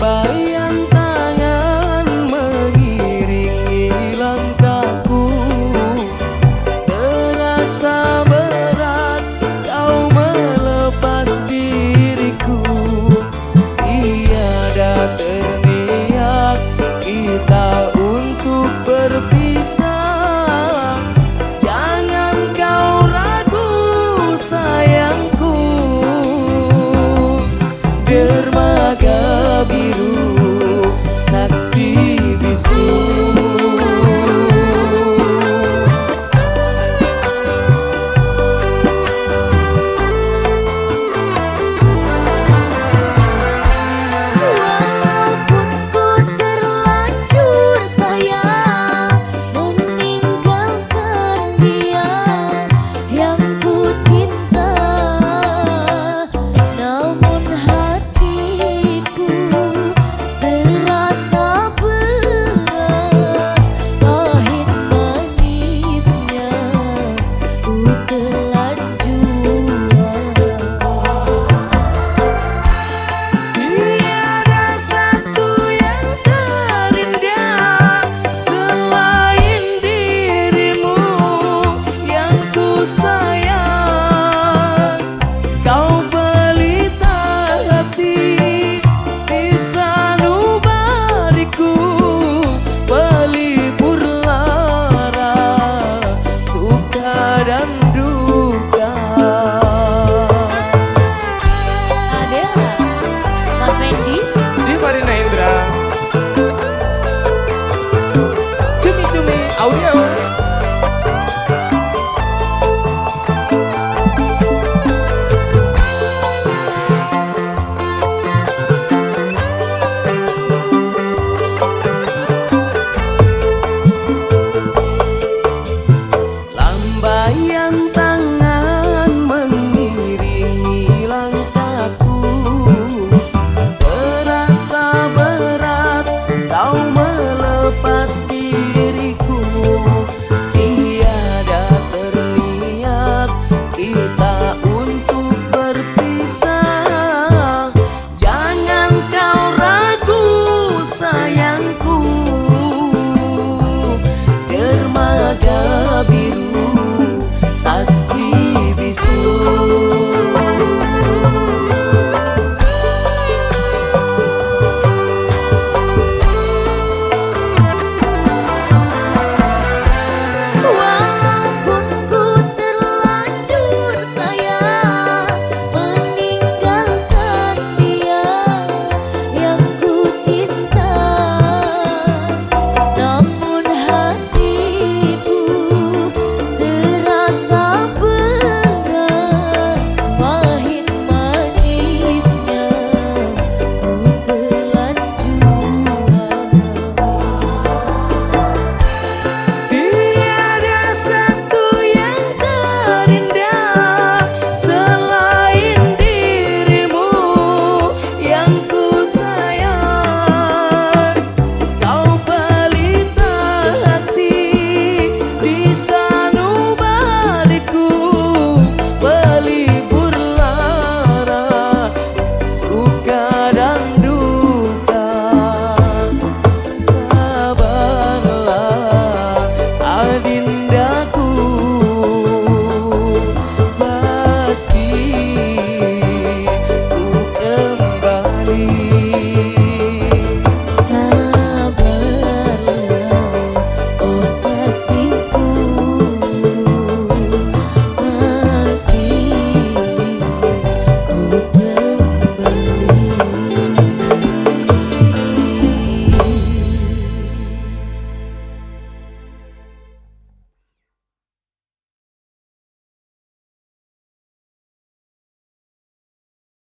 Bayang tangan mengiringi langkahku. Terasa berat kau melepas diriku. Tiada terniat kita untuk berpisah. Jangan kau ragu sayangku. Dermaga biru saksi bisu. magabiro